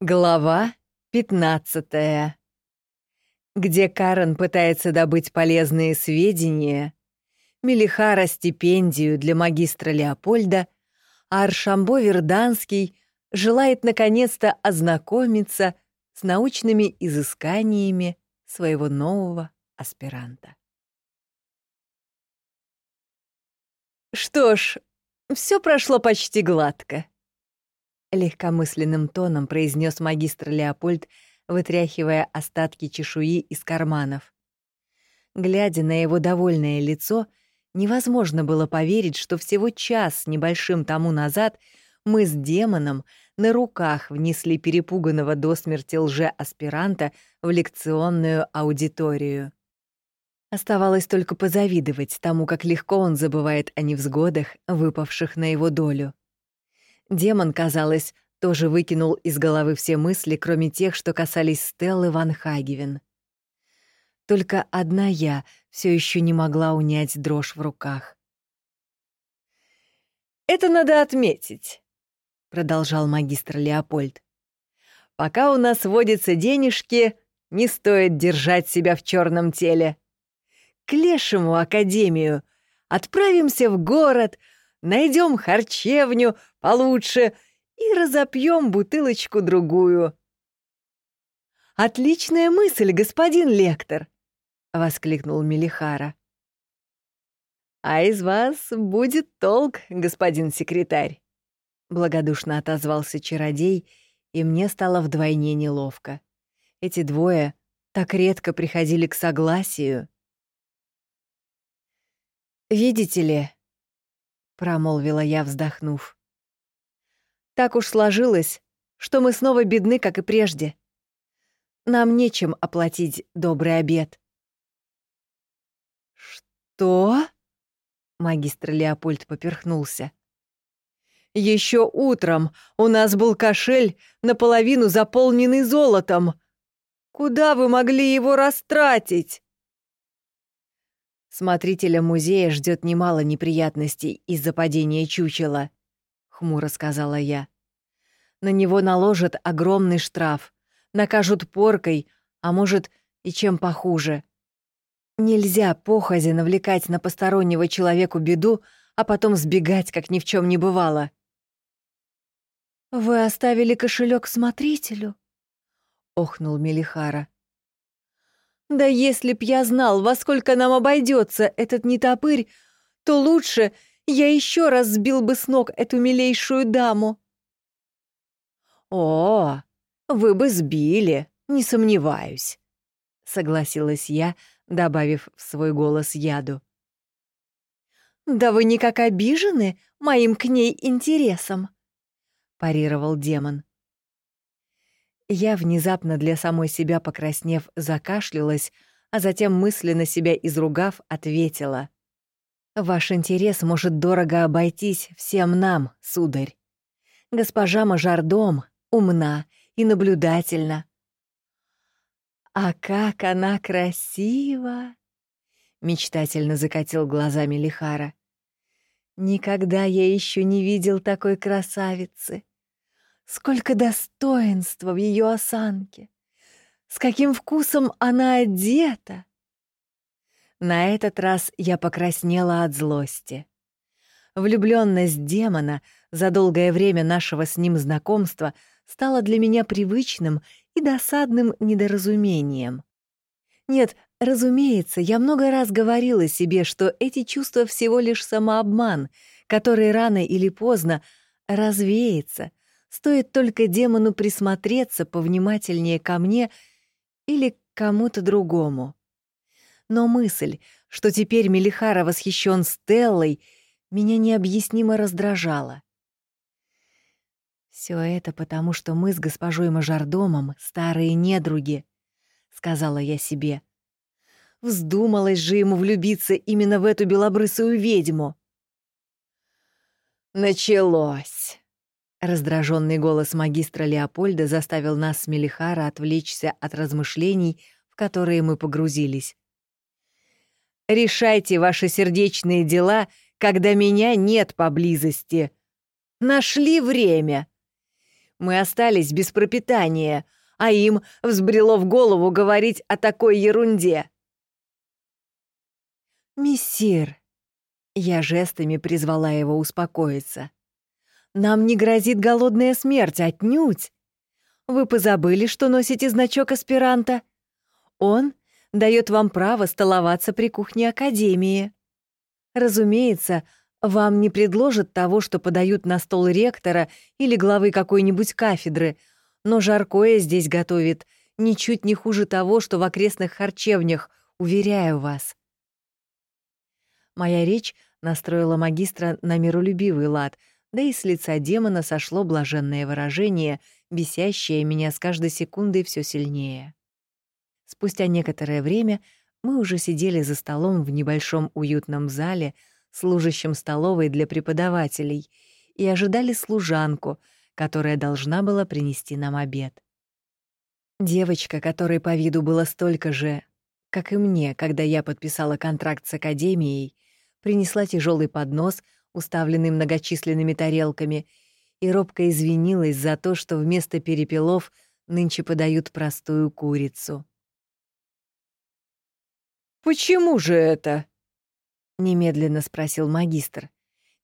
Глава 15. Где Карен пытается добыть полезные сведения, Мелихара — стипендию для магистра Леопольда, а Аршамбо Верданский желает наконец-то ознакомиться с научными изысканиями своего нового аспиранта. Что ж, все прошло почти гладко. Легкомысленным тоном произнес магистр Леопольд, вытряхивая остатки чешуи из карманов. Глядя на его довольное лицо, невозможно было поверить, что всего час небольшим тому назад мы с демоном на руках внесли перепуганного до смерти лже-аспиранта в лекционную аудиторию. Оставалось только позавидовать тому, как легко он забывает о невзгодах, выпавших на его долю. Демон, казалось, тоже выкинул из головы все мысли, кроме тех, что касались Стеллы Ван Хагевен. Только одна я все еще не могла унять дрожь в руках. «Это надо отметить», — продолжал магистр Леопольд. «Пока у нас водятся денежки, не стоит держать себя в черном теле. К лешему академию отправимся в город, найдем харчевню получше и разопьем бутылочку-другую. «Отличная мысль, господин лектор!» — воскликнул Мелихара. «А из вас будет толк, господин секретарь!» — благодушно отозвался чародей, и мне стало вдвойне неловко. Эти двое так редко приходили к согласию. «Видите ли», промолвила я, вздохнув. Так уж сложилось, что мы снова бедны, как и прежде. Нам нечем оплатить добрый обед. Что? Магистр Леопольд поперхнулся. Еще утром у нас был кошель, наполовину заполненный золотом. Куда вы могли его растратить? Смотрителя музея ждет немало неприятностей из-за падения чучела, хмуро сказала я. На него наложат огромный штраф, накажут поркой, а может и чем похуже. Нельзя похози навлекать на постороннего человеку беду, а потом сбегать, как ни в чем не бывало. Вы оставили кошелек смотрителю? охнул Мелихара. Да если б я знал, во сколько нам обойдется этот нетопырь, то лучше я еще раз сбил бы с ног эту милейшую даму. О, вы бы сбили, не сомневаюсь, согласилась я, добавив в свой голос яду. Да вы никак обижены моим к ней интересом, парировал демон. Я внезапно для самой себя покраснев закашлялась, а затем мысленно себя изругав, ответила. «Ваш интерес может дорого обойтись всем нам, сударь. Госпожа Мажордом умна и наблюдательна. А как она красива!» Мечтательно закатил глазами Лихара. «Никогда я еще не видел такой красавицы. Сколько достоинства в ее осанке! С каким вкусом она одета! На этот раз я покраснела от злости. Влюбленность демона за долгое время нашего с ним знакомства стала для меня привычным и досадным недоразумением. Нет, разумеется, я много раз говорила себе, что эти чувства всего лишь самообман, который рано или поздно развеется, Стоит только демону присмотреться повнимательнее ко мне или к кому-то другому. Но мысль, что теперь Мелихара восхищен Стеллой, меня необъяснимо раздражала. Все это потому, что мы с госпожой Мажордомом старые недруги, сказала я себе. Вздумалось же ему влюбиться именно в эту белобрысую ведьму. Началось. Раздраженный голос магистра Леопольда заставил нас с Мелихара отвлечься от размышлений, в которые мы погрузились. «Решайте ваши сердечные дела, когда меня нет поблизости. Нашли время. Мы остались без пропитания, а им взбрело в голову говорить о такой ерунде. «Мессир!» Я жестами призвала его успокоиться. «Нам не грозит голодная смерть, отнюдь! Вы позабыли, что носите значок аспиранта? Он дает вам право столоваться при кухне Академии. Разумеется, вам не предложат того, что подают на стол ректора или главы какой-нибудь кафедры, но жаркое здесь готовит ничуть не хуже того, что в окрестных харчевнях, уверяю вас. Моя речь настроила магистра на миролюбивый лад, да и с лица демона сошло блаженное выражение, бесящее меня с каждой секундой все сильнее. Спустя некоторое время мы уже сидели за столом в небольшом уютном зале, служащем столовой для преподавателей, и ожидали служанку, которая должна была принести нам обед. Девочка, которой по виду было столько же, как и мне, когда я подписала контракт с академией, принесла тяжелый поднос, уставленный многочисленными тарелками, и робко извинилась за то, что вместо перепелов нынче подают простую курицу. «Почему же это?» — немедленно спросил магистр,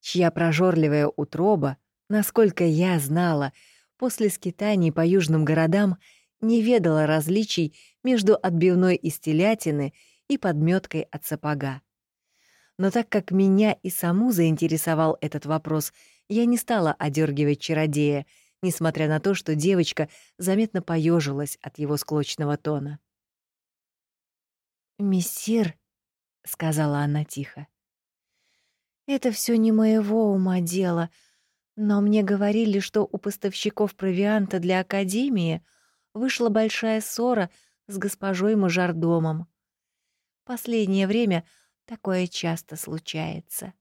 чья прожорливая утроба, насколько я знала, после скитаний по южным городам не ведала различий между отбивной из телятины и подметкой от сапога. Но так как меня и саму заинтересовал этот вопрос, я не стала одергивать чародея, несмотря на то, что девочка заметно поежилась от его склочного тона. «Мессир», — сказала она тихо, — «это все не моего ума дело, но мне говорили, что у поставщиков провианта для Академии вышла большая ссора с госпожой Мажордомом. Последнее время — Такое часто случается.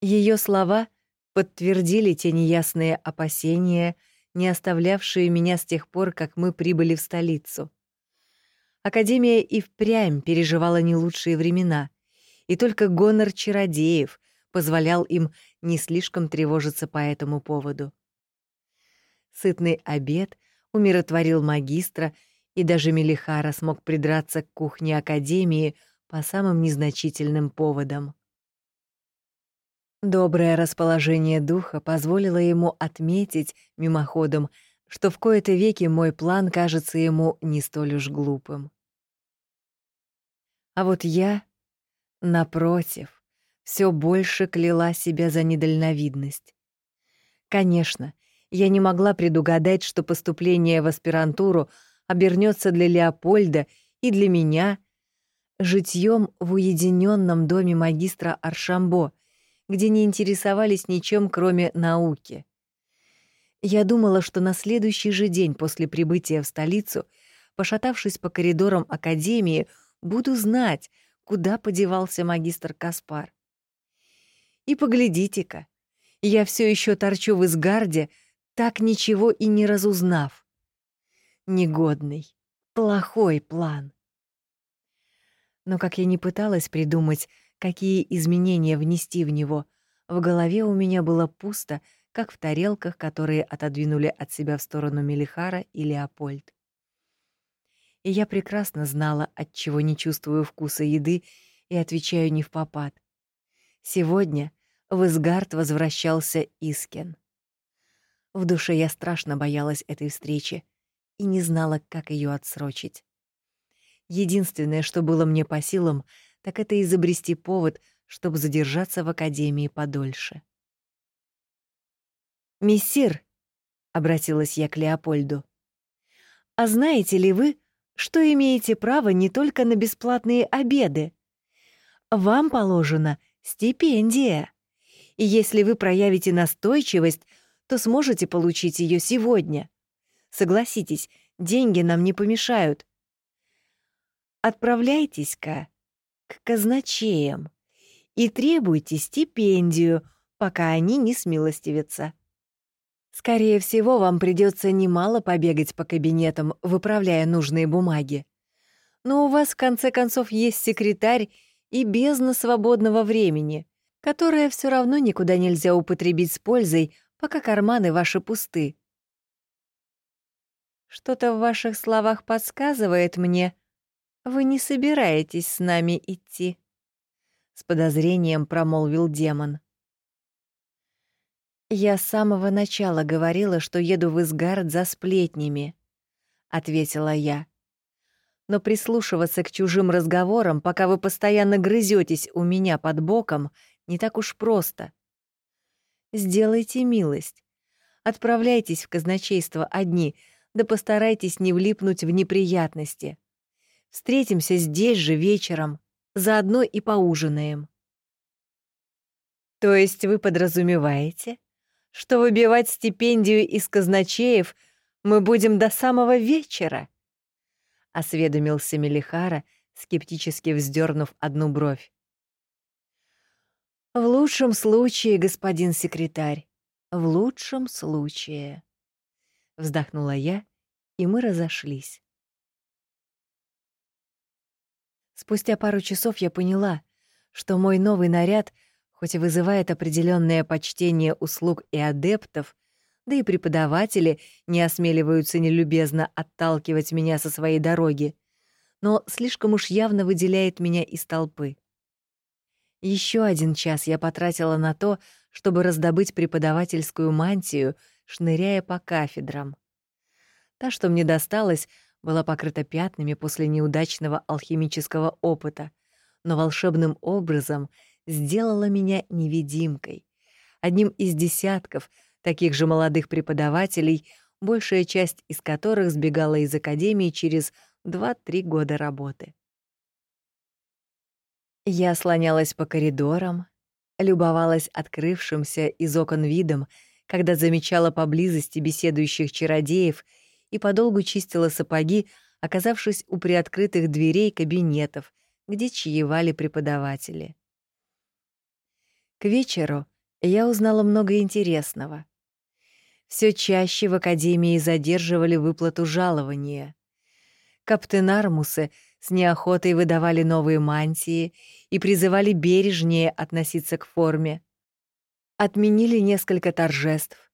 Ее слова подтвердили те неясные опасения, не оставлявшие меня с тех пор, как мы прибыли в столицу. Академия и впрямь переживала не лучшие времена, и только гонор чародеев позволял им не слишком тревожиться по этому поводу. Сытный обед умиротворил магистра, и даже Мелихара смог придраться к кухне Академии, по самым незначительным поводам. Доброе расположение духа позволило ему отметить мимоходом, что в кои-то веки мой план кажется ему не столь уж глупым. А вот я, напротив, все больше кляла себя за недальновидность. Конечно, я не могла предугадать, что поступление в аспирантуру обернется для Леопольда и для меня житьем в уединенном доме магистра Аршамбо, где не интересовались ничем, кроме науки. Я думала, что на следующий же день после прибытия в столицу, пошатавшись по коридорам академии, буду знать, куда подевался магистр Каспар. И поглядите-ка, я все еще торчу в Изгарде, так ничего и не разузнав. Негодный, плохой план. Но как я не пыталась придумать, какие изменения внести в него, в голове у меня было пусто, как в тарелках, которые отодвинули от себя в сторону Мелихара и Леопольд. И я прекрасно знала, от чего не чувствую вкуса еды и отвечаю не в попад. Сегодня в Изгард возвращался Искен. В душе я страшно боялась этой встречи и не знала, как ее отсрочить. Единственное, что было мне по силам, так это изобрести повод, чтобы задержаться в академии подольше. «Мессир», — обратилась я к Леопольду, — «а знаете ли вы, что имеете право не только на бесплатные обеды? Вам положена стипендия, и если вы проявите настойчивость, то сможете получить ее сегодня. Согласитесь, деньги нам не помешают, Отправляйтесь-ка к казначеям и требуйте стипендию, пока они не смилостивятся. Скорее всего, вам придется немало побегать по кабинетам, выправляя нужные бумаги. Но у вас, в конце концов, есть секретарь и бездна свободного времени, которое все равно никуда нельзя употребить с пользой пока карманы ваши пусты. Что-то в ваших словах подсказывает мне, вы не собираетесь с нами идти. С подозрением промолвил демон. «Я с самого начала говорила, что еду в Изгард за сплетнями», — ответила я. «Но прислушиваться к чужим разговорам, пока вы постоянно грызетесь у меня под боком, не так уж просто. Сделайте милость. Отправляйтесь в казначейство одни, да постарайтесь не влипнуть в неприятности. Встретимся здесь же вечером, заодно и поужинаем». «То есть вы подразумеваете, что выбивать стипендию из казначеев мы будем до самого вечера?» — осведомился Мелихара, скептически вздернув одну бровь. «В лучшем случае, господин секретарь, в лучшем случае», — вздохнула я, и мы разошлись. Спустя пару часов я поняла, что мой новый наряд — хоть и вызывает определенное почтение услуг и адептов, да и преподаватели не осмеливаются нелюбезно отталкивать меня со своей дороги, но слишком уж явно выделяет меня из толпы. Еще один час я потратила на то, чтобы раздобыть преподавательскую мантию, шныряя по кафедрам. Та, что мне досталась, была покрыта пятнами после неудачного алхимического опыта, но волшебным образом сделала меня невидимкой, одним из десятков таких же молодых преподавателей, большая часть из которых сбегала из академии через 2-3 года работы. Я слонялась по коридорам, любовалась открывшимся из окон видом, когда замечала поблизости беседующих чародеев и подолгу чистила сапоги, оказавшись у приоткрытых дверей кабинетов, где чаевали преподаватели. К вечеру я узнала много интересного. Все чаще в академии задерживали выплату жалования. Каптенармусы с неохотой выдавали новые мантии и призывали бережнее относиться к форме. Отменили несколько торжеств,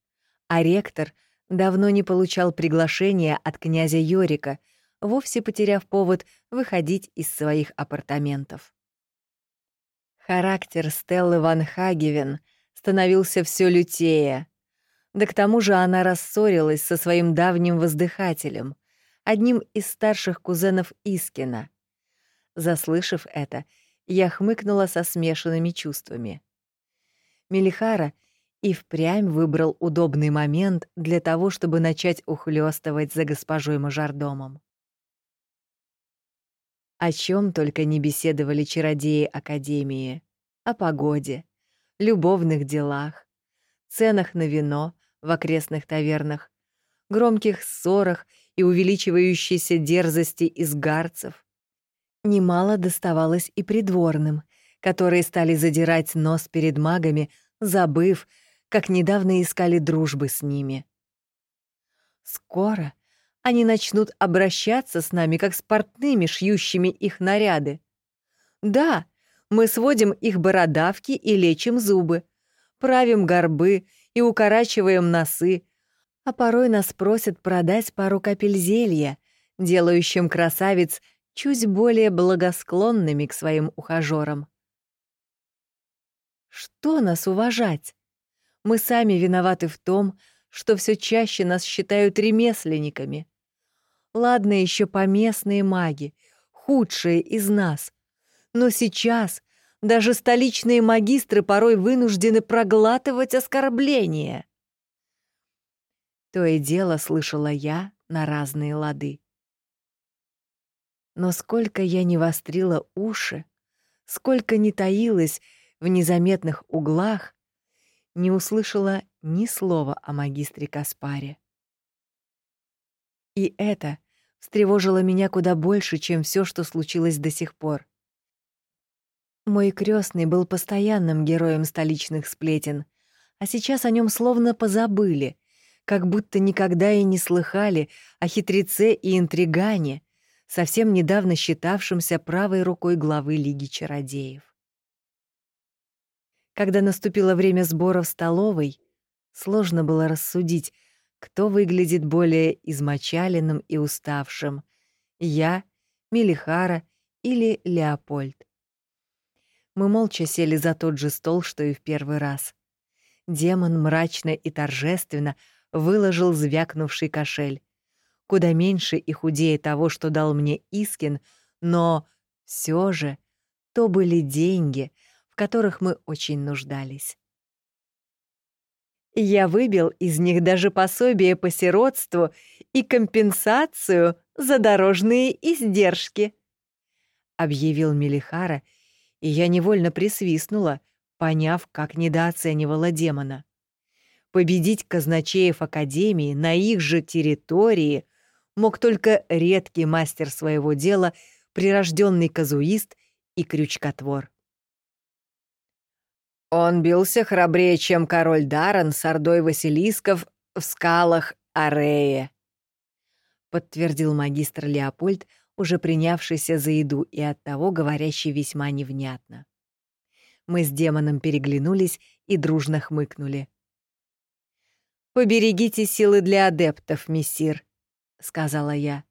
а ректор давно не получал приглашения от князя Йорика, вовсе потеряв повод выходить из своих апартаментов. Характер Стеллы Ван Хагевен становился все лютее. Да к тому же она рассорилась со своим давним воздыхателем, одним из старших кузенов Искина. Заслышав это, я хмыкнула со смешанными чувствами. Мелихара и впрямь выбрал удобный момент для того, чтобы начать ухлёстывать за госпожой мажордомом. О чем только не беседовали чародеи Академии. О погоде, любовных делах, ценах на вино в окрестных тавернах, громких ссорах и увеличивающейся дерзости изгарцев. Немало доставалось и придворным, которые стали задирать нос перед магами, забыв, как недавно искали дружбы с ними. Скоро они начнут обращаться с нами, как с портными, шьющими их наряды. Да, мы сводим их бородавки и лечим зубы, правим горбы и укорачиваем носы, а порой нас просят продать пару капель зелья, делающим красавиц чуть более благосклонными к своим ухажерам. Что нас уважать? Мы сами виноваты в том, что все чаще нас считают ремесленниками. Ладно еще поместные маги, худшие из нас. Но сейчас даже столичные магистры порой вынуждены проглатывать оскорбления. То и дело слышала я на разные лады. Но сколько я не вострила уши, сколько не таилась в незаметных углах, не услышала ни слова о магистре Каспаре. И это встревожило меня куда больше, чем все, что случилось до сих пор. Мой крестный был постоянным героем столичных сплетен, а сейчас о нем словно позабыли, как будто никогда и не слыхали о хитреце и интригане, совсем недавно считавшемся правой рукой главы Лиги Чародеев. Когда наступило время сбора в столовой, Сложно было рассудить, кто выглядит более измочаленным и уставшим — я, Мелихара или Леопольд. Мы молча сели за тот же стол, что и в первый раз. Демон мрачно и торжественно выложил звякнувший кошель. Куда меньше и худее того, что дал мне Искин, но все же то были деньги, в которых мы очень нуждались. Я выбил из них даже пособие по сиротству и компенсацию за дорожные издержки», — объявил Мелихара, и я невольно присвистнула, поняв, как недооценивала демона. Победить казначеев Академии на их же территории мог только редкий мастер своего дела, прирожденный казуист и крючкотвор. Он бился храбрее, чем король Даран с ордой Василисков в скалах Арея. Подтвердил магистр Леопольд, уже принявшийся за еду и оттого говорящий весьма невнятно. Мы с демоном переглянулись и дружно хмыкнули. «Поберегите силы для адептов, мессир», — сказала я.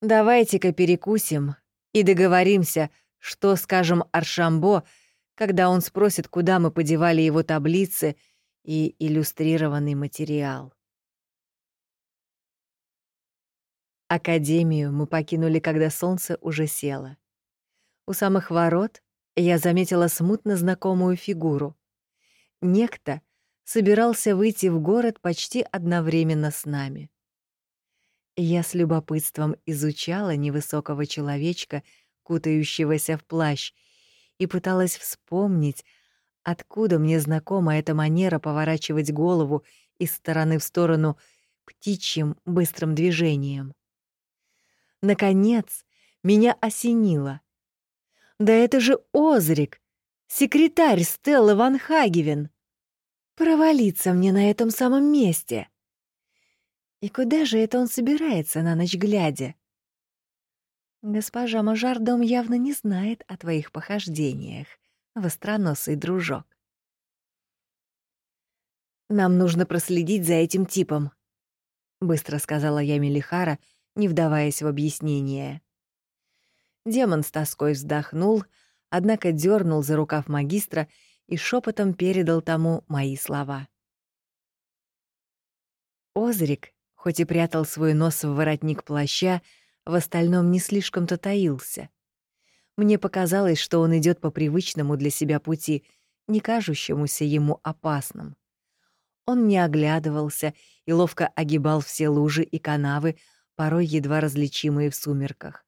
«Давайте-ка перекусим и договоримся, что скажем Аршамбо — когда он спросит, куда мы подевали его таблицы и иллюстрированный материал. Академию мы покинули, когда солнце уже село. У самых ворот я заметила смутно знакомую фигуру. Некто собирался выйти в город почти одновременно с нами. Я с любопытством изучала невысокого человечка, кутающегося в плащ, и пыталась вспомнить, откуда мне знакома эта манера поворачивать голову из стороны в сторону птичьим быстрым движением. Наконец, меня осенило. Да это же Озрик, секретарь Стеллы Ван Хагевен. Провалиться мне на этом самом месте. И куда же это он собирается на ночь глядя? Госпожа Мажардом явно не знает о твоих похождениях, востроносый дружок. «Нам нужно проследить за этим типом», — быстро сказала я Мелихара, не вдаваясь в объяснение. Демон с тоской вздохнул, однако дернул за рукав магистра и шепотом передал тому мои слова. Озрик, хоть и прятал свой нос в воротник плаща, в остальном не слишком-то таился. Мне показалось, что он идет по привычному для себя пути, не кажущемуся ему опасным. Он не оглядывался и ловко огибал все лужи и канавы, порой едва различимые в сумерках.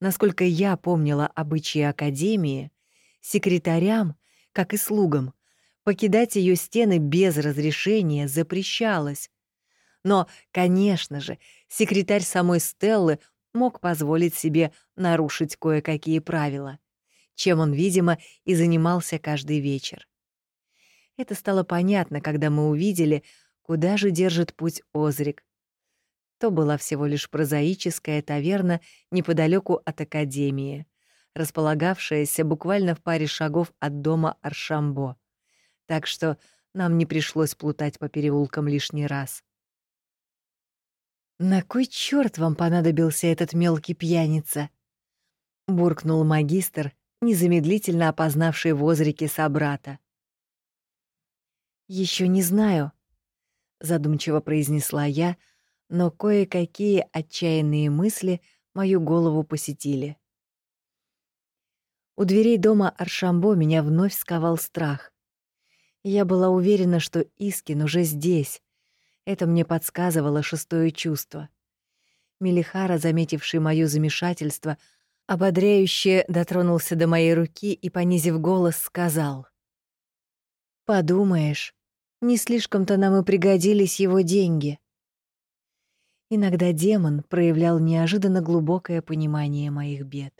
Насколько я помнила обычаи Академии, секретарям, как и слугам, покидать ее стены без разрешения запрещалось, но, конечно же, секретарь самой Стеллы мог позволить себе нарушить кое-какие правила, чем он, видимо, и занимался каждый вечер. Это стало понятно, когда мы увидели, куда же держит путь Озрик. То была всего лишь прозаическая таверна неподалеку от Академии, располагавшаяся буквально в паре шагов от дома Аршамбо, так что нам не пришлось плутать по переулкам лишний раз. «На кой черт вам понадобился этот мелкий пьяница?» — буркнул магистр, незамедлительно опознавший в Озрике собрата. Еще не знаю», — задумчиво произнесла я, но кое-какие отчаянные мысли мою голову посетили. У дверей дома Аршамбо меня вновь сковал страх. Я была уверена, что Искин уже здесь, это мне подсказывало шестое чувство. Мелихара, заметивший моё замешательство, ободряюще дотронулся до моей руки и, понизив голос, сказал. «Подумаешь, не слишком-то нам и пригодились его деньги». Иногда демон проявлял неожиданно глубокое понимание моих бед.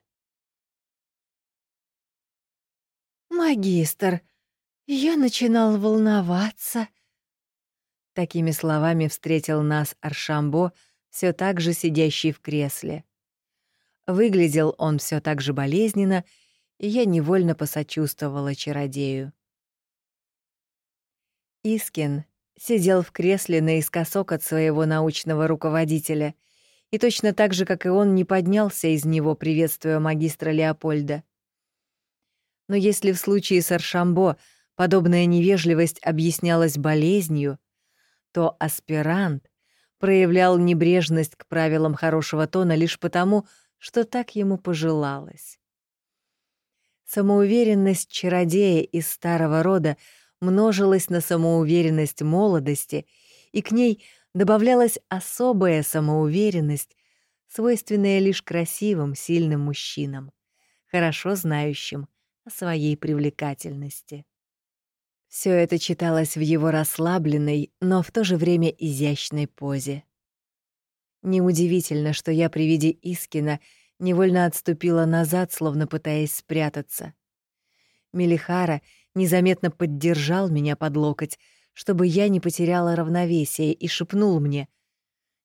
«Магистр, я начинал волноваться», Такими словами встретил нас Аршамбо, все так же сидящий в кресле. Выглядел он все так же болезненно, и я невольно посочувствовала чародею. Искин сидел в кресле наискосок от своего научного руководителя и точно так же, как и он, не поднялся из него, приветствуя магистра Леопольда. Но если в случае с Аршамбо подобная невежливость объяснялась болезнью, то аспирант проявлял небрежность к правилам хорошего тона лишь потому, что так ему пожелалось. Самоуверенность чародея из старого рода множилась на самоуверенность молодости, и к ней добавлялась особая самоуверенность, свойственная лишь красивым, сильным мужчинам, хорошо знающим о своей привлекательности. Все это читалось в его расслабленной, но в то же время изящной позе. Неудивительно, что я при виде Искина невольно отступила назад, словно пытаясь спрятаться. Мелихара незаметно поддержал меня под локоть, чтобы я не потеряла равновесие, и шепнул мне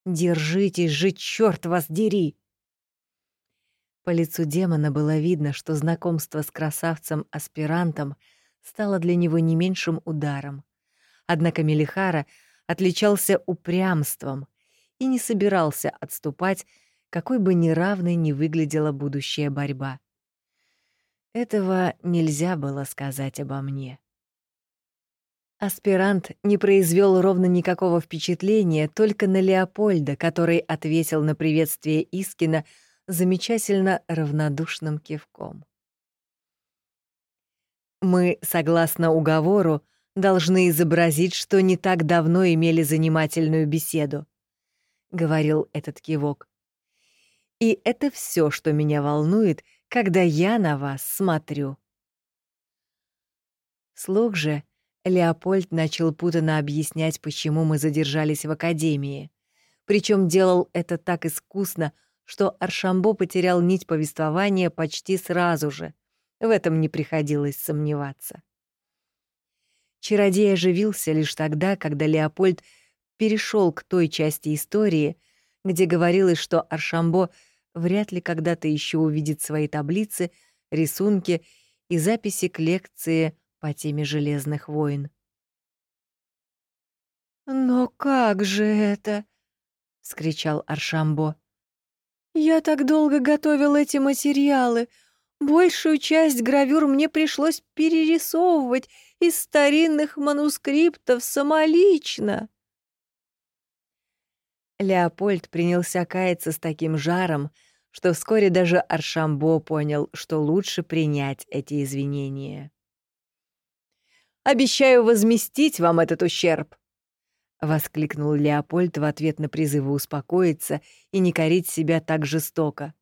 «Держитесь же, черт вас дери!» По лицу демона было видно, что знакомство с красавцем-аспирантом — стало для него не меньшим ударом. Однако Мелихара отличался упрямством и не собирался отступать, какой бы неравной ни выглядела будущая борьба. Этого нельзя было сказать обо мне. Аспирант не произвел ровно никакого впечатления только на Леопольда, который ответил на приветствие Искина замечательно равнодушным кивком. Мы, согласно уговору, должны изобразить, что не так давно имели занимательную беседу, говорил этот кивок. И это все, что меня волнует, когда я на вас смотрю. Слух же Леопольд начал путанно объяснять, почему мы задержались в академии. Причем делал это так искусно, что Аршамбо потерял нить повествования почти сразу же — в этом не приходилось сомневаться. Чародей оживился лишь тогда, когда Леопольд перешел к той части истории, где говорилось, что Аршамбо вряд ли когда-то еще увидит свои таблицы, рисунки и записи к лекции по теме Железных войн. «Но как же это?» — скричал Аршамбо. «Я так долго готовил эти материалы, Большую часть гравюр мне пришлось перерисовывать из старинных манускриптов самолично. Леопольд принялся каяться с таким жаром, что вскоре даже Аршамбо понял, что лучше принять эти извинения. «Обещаю возместить вам этот ущерб!» — воскликнул Леопольд в ответ на призывы успокоиться и не корить себя так жестоко.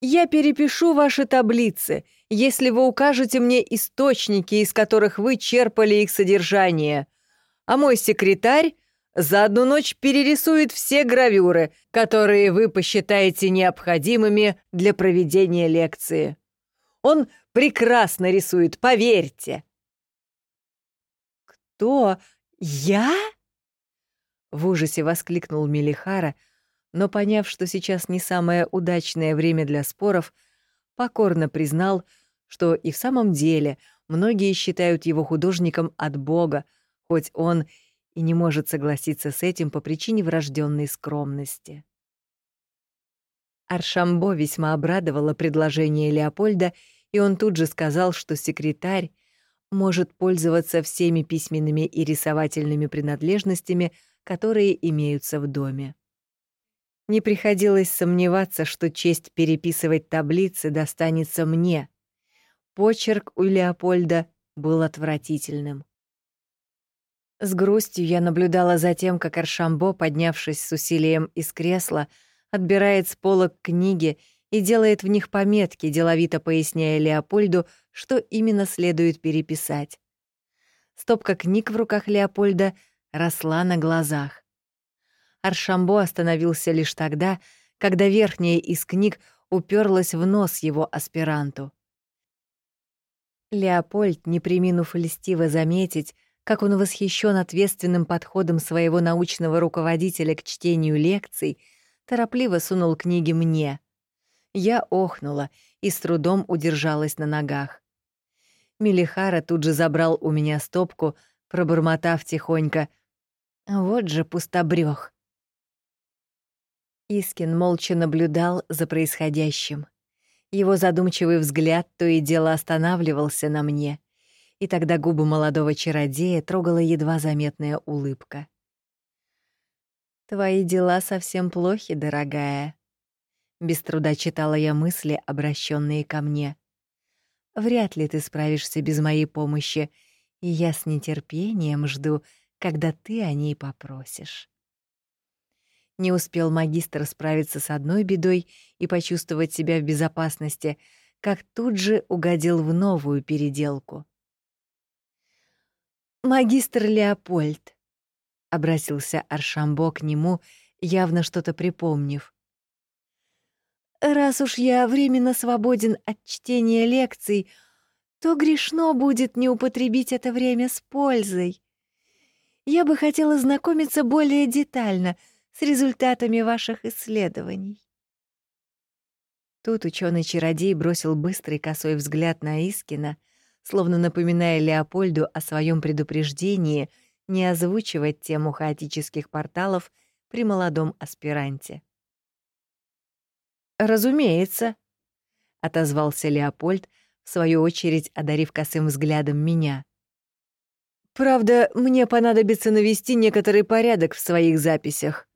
Я перепишу ваши таблицы, если вы укажете мне источники, из которых вы черпали их содержание. А мой секретарь за одну ночь перерисует все гравюры, которые вы посчитаете необходимыми для проведения лекции. Он прекрасно рисует, поверьте. «Кто? Я?» В ужасе воскликнул Мелихара, но, поняв, что сейчас не самое удачное время для споров, покорно признал, что и в самом деле многие считают его художником от Бога, хоть он и не может согласиться с этим по причине врожденной скромности. Аршамбо весьма обрадовало предложение Леопольда, и он тут же сказал, что секретарь может пользоваться всеми письменными и рисовательными принадлежностями, которые имеются в доме. Не приходилось сомневаться, что честь переписывать таблицы достанется мне. Почерк у Леопольда был отвратительным. С грустью я наблюдала за тем, как Аршамбо, поднявшись с усилием из кресла, отбирает с полок книги и делает в них пометки, деловито поясняя Леопольду, что именно следует переписать. Стопка книг в руках Леопольда росла на глазах. Аршамбо остановился лишь тогда, когда верхняя из книг уперлась в нос его аспиранту. Леопольд, не приминув льстиво заметить, как он восхищен ответственным подходом своего научного руководителя к чтению лекций, торопливо сунул книги мне. Я охнула и с трудом удержалась на ногах. Мелихара тут же забрал у меня стопку, пробормотав тихонько. «Вот же пустобрёх». Искин молча наблюдал за происходящим. Его задумчивый взгляд то и дело останавливался на мне, и тогда губы молодого чародея трогала едва заметная улыбка. «Твои дела совсем плохи, дорогая», — без труда читала я мысли, обращенные ко мне. Вряд ли ты справишься без моей помощи, и я с нетерпением жду, когда ты о ней попросишь. Не успел магистр справиться с одной бедой и почувствовать себя в безопасности, как тут же угодил в новую переделку. «Магистр Леопольд», — обратился Аршамбо к нему, явно что-то припомнив. Раз уж я временно свободен от чтения лекций, то грешно будет не употребить это время с пользой. Я бы хотела знакомиться более детально с результатами ваших исследований. Тут ученый чародей бросил быстрый косой взгляд на Искина, словно напоминая Леопольду о своем предупреждении не озвучивать тему хаотических порталов при молодом аспиранте. «Разумеется», — отозвался Леопольд, в свою очередь одарив косым взглядом меня. «Правда, мне понадобится навести некоторый порядок в своих записях.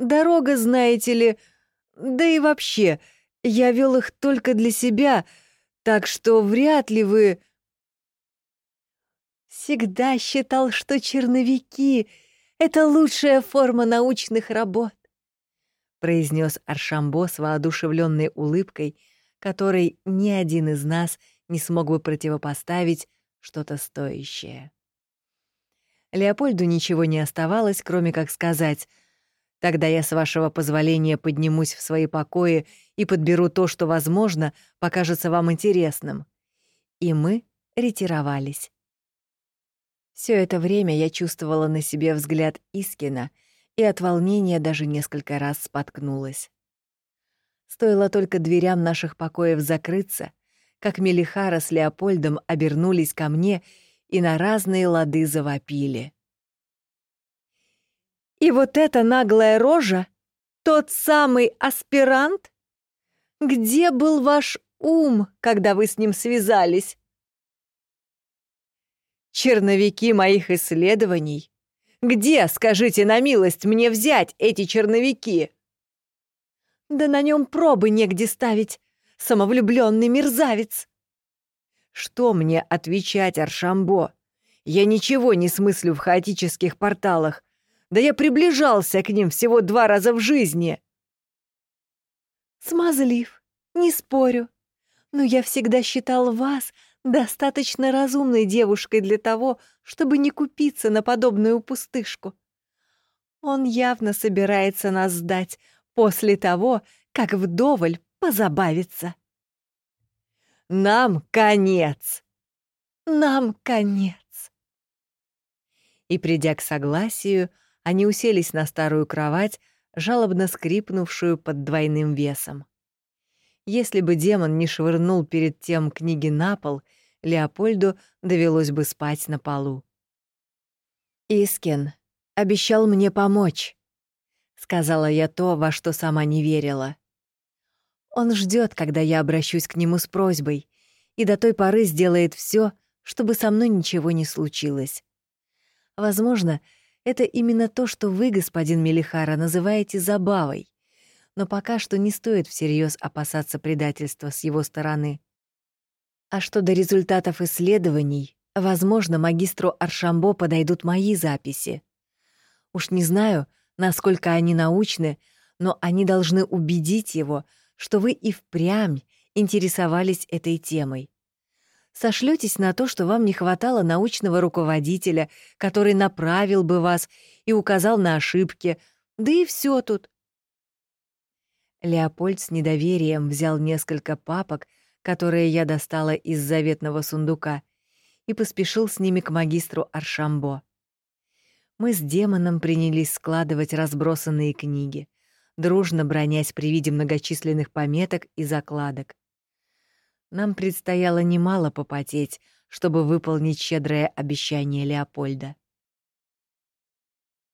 Дорога, знаете ли, да и вообще, я вел их только для себя, так что вряд ли вы...» «Всегда считал, что черновики — это лучшая форма научных работ произнес Аршамбо с воодушевленной улыбкой, которой ни один из нас не смог бы противопоставить что-то стоящее. Леопольду ничего не оставалось, кроме как сказать «Тогда я, с вашего позволения, поднимусь в свои покои и подберу то, что, возможно, покажется вам интересным». И мы ретировались. Все это время я чувствовала на себе взгляд Искина — и от волнения даже несколько раз споткнулась. Стоило только дверям наших покоев закрыться, как Мелихара с Леопольдом обернулись ко мне и на разные лады завопили. «И вот эта наглая рожа? Тот самый аспирант? Где был ваш ум, когда вы с ним связались?» «Черновики моих исследований где, скажите на милость, мне взять эти черновики?» «Да на нем пробы негде ставить, самовлюбленный мерзавец!» «Что мне отвечать, Аршамбо? Я ничего не смыслю в хаотических порталах. Да я приближался к ним всего два раза в жизни!» «Смазлив, не спорю. Но я всегда считал вас достаточно разумной девушкой для того, чтобы не купиться на подобную пустышку. Он явно собирается нас сдать после того, как вдоволь позабавится. Нам конец! Нам конец! И, придя к согласию, они уселись на старую кровать, жалобно скрипнувшую под двойным весом. Если бы демон не швырнул перед тем книги на пол, Леопольду довелось бы спать на полу. «Искин обещал мне помочь», — сказала я то, во что сама не верила. «Он ждет, когда я обращусь к нему с просьбой, и до той поры сделает все, чтобы со мной ничего не случилось. Возможно, это именно то, что вы, господин Мелихара, называете забавой но пока что не стоит всерьез опасаться предательства с его стороны. А что до результатов исследований, возможно, магистру Аршамбо подойдут мои записи. Уж не знаю, насколько они научны, но они должны убедить его, что вы и впрямь интересовались этой темой. Сошлётесь на то, что вам не хватало научного руководителя, который направил бы вас и указал на ошибки, да и все тут. Леопольд с недоверием взял несколько папок, которые я достала из заветного сундука, и поспешил с ними к магистру Аршамбо. Мы с демоном принялись складывать разбросанные книги, дружно бронясь при виде многочисленных пометок и закладок. Нам предстояло немало попотеть, чтобы выполнить щедрое обещание Леопольда.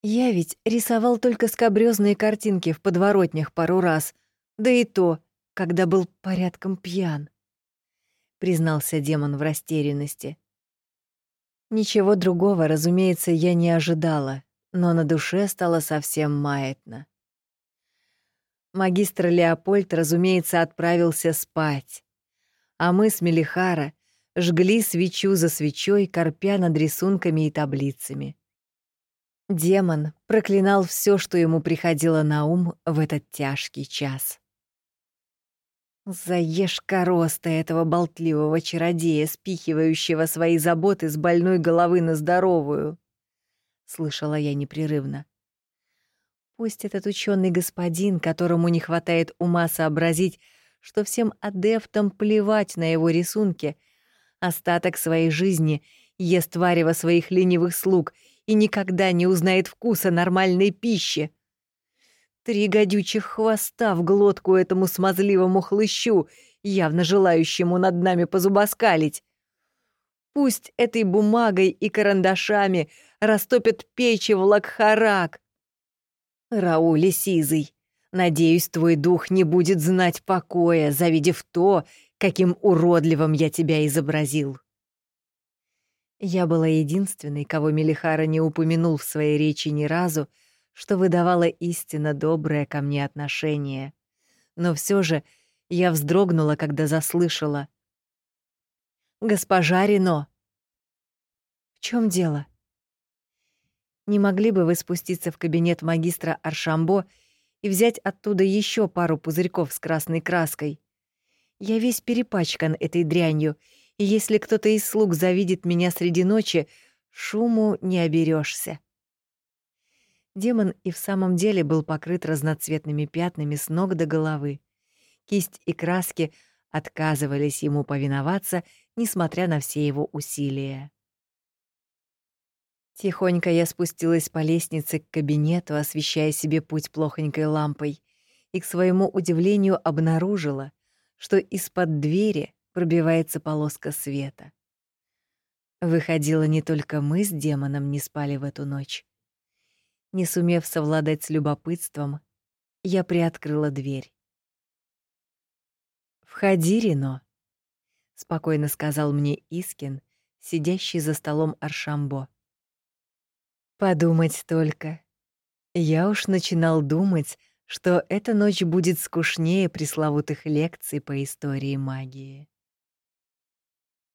Я ведь рисовал только скобрёзные картинки в подворотнях пару раз, да и то, когда был порядком пьян, признался демон в растерянности. Ничего другого, разумеется, я не ожидала, но на душе стало совсем маятно. Магистр Леопольд, разумеется, отправился спать, а мы с Мелихара жгли свечу за свечой, корпя над рисунками и таблицами. Демон проклинал все, что ему приходило на ум в этот тяжкий час. Заешь короста этого болтливого чародея, спихивающего свои заботы с больной головы на здоровую, слышала я непрерывно. Пусть этот ученый господин, которому не хватает ума сообразить, что всем адептам плевать на его рисунки, остаток своей жизни ест варево своих ленивых слуг и никогда не узнает вкуса нормальной пищи. Три гадючих хвоста в глотку этому смазливому хлыщу, явно желающему над нами позубоскалить. Пусть этой бумагой и карандашами растопят печи в лакхарак. Раули Сизый, надеюсь, твой дух не будет знать покоя, завидев то, каким уродливым я тебя изобразил. Я была единственной, кого Мелихара не упомянул в своей речи ни разу, что выдавало истинно доброе ко мне отношение. Но все же я вздрогнула, когда заслышала. «Госпожа Рено!» «В чем дело?» «Не могли бы вы спуститься в кабинет магистра Аршамбо и взять оттуда еще пару пузырьков с красной краской? Я весь перепачкан этой дрянью, и если кто-то из слуг завидит меня среди ночи, шуму не оберешься. Демон и в самом деле был покрыт разноцветными пятнами с ног до головы. Кисть и краски отказывались ему повиноваться, несмотря на все его усилия. Тихонько я спустилась по лестнице к кабинету, освещая себе путь плохонькой лампой, и к своему удивлению обнаружила, что из-под двери пробивается полоска света. Выходило, не только мы с демоном не спали в эту ночь. Не сумев совладать с любопытством, я приоткрыла дверь. «Входи, Рино», — спокойно сказал мне Искин, сидящий за столом Аршамбо. «Подумать только. Я уж начинал думать, что эта ночь будет скучнее пресловутых лекций по истории магии».